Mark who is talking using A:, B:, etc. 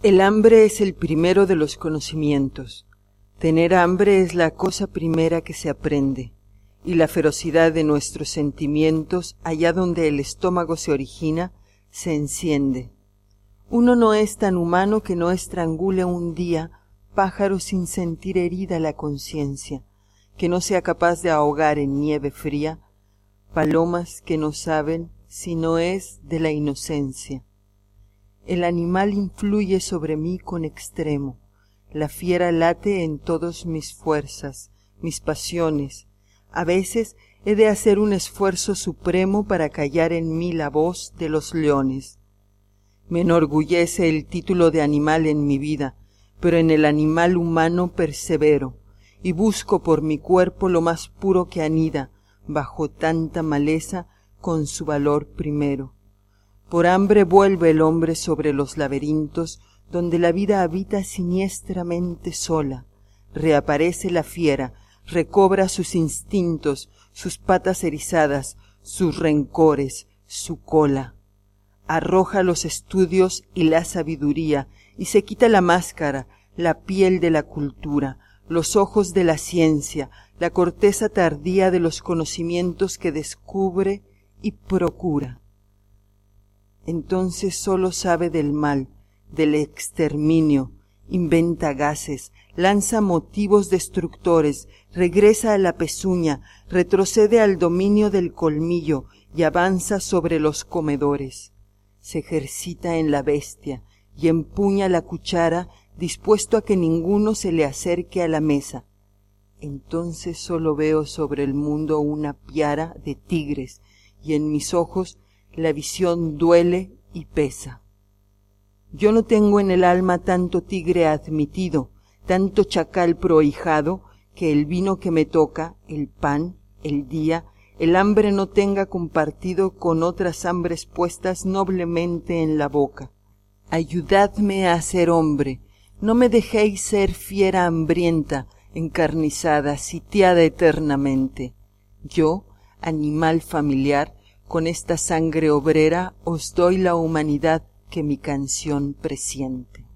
A: El hambre es el primero de los conocimientos. Tener hambre es la cosa primera que se aprende, y la ferocidad de nuestros sentimientos, allá donde el estómago se origina, se enciende. Uno no es tan humano que no estrangule un día pájaro sin sentir herida la conciencia, que no sea capaz de ahogar en nieve fría palomas que no saben si no es de la inocencia el animal influye sobre mí con extremo, la fiera late en todas mis fuerzas, mis pasiones. A veces he de hacer un esfuerzo supremo para callar en mí la voz de los leones. Me enorgullece el título de animal en mi vida, pero en el animal humano persevero, y busco por mi cuerpo lo más puro que anida, bajo tanta maleza, con su valor primero. Por hambre vuelve el hombre sobre los laberintos donde la vida habita siniestramente sola. Reaparece la fiera, recobra sus instintos, sus patas erizadas, sus rencores, su cola. Arroja los estudios y la sabiduría y se quita la máscara, la piel de la cultura, los ojos de la ciencia, la corteza tardía de los conocimientos que descubre y procura entonces sólo sabe del mal, del exterminio, inventa gases, lanza motivos destructores, regresa a la pezuña, retrocede al dominio del colmillo y avanza sobre los comedores. Se ejercita en la bestia y empuña la cuchara dispuesto a que ninguno se le acerque a la mesa. Entonces sólo veo sobre el mundo una piara de tigres y en mis ojos la visión duele y pesa. Yo no tengo en el alma tanto tigre admitido, tanto chacal prohijado, que el vino que me toca, el pan, el día, el hambre no tenga compartido con otras hambres puestas noblemente en la boca. Ayudadme a ser hombre, no me dejéis ser fiera hambrienta, encarnizada, sitiada eternamente. Yo, animal familiar, con esta sangre obrera os doy la humanidad que mi canción presiente.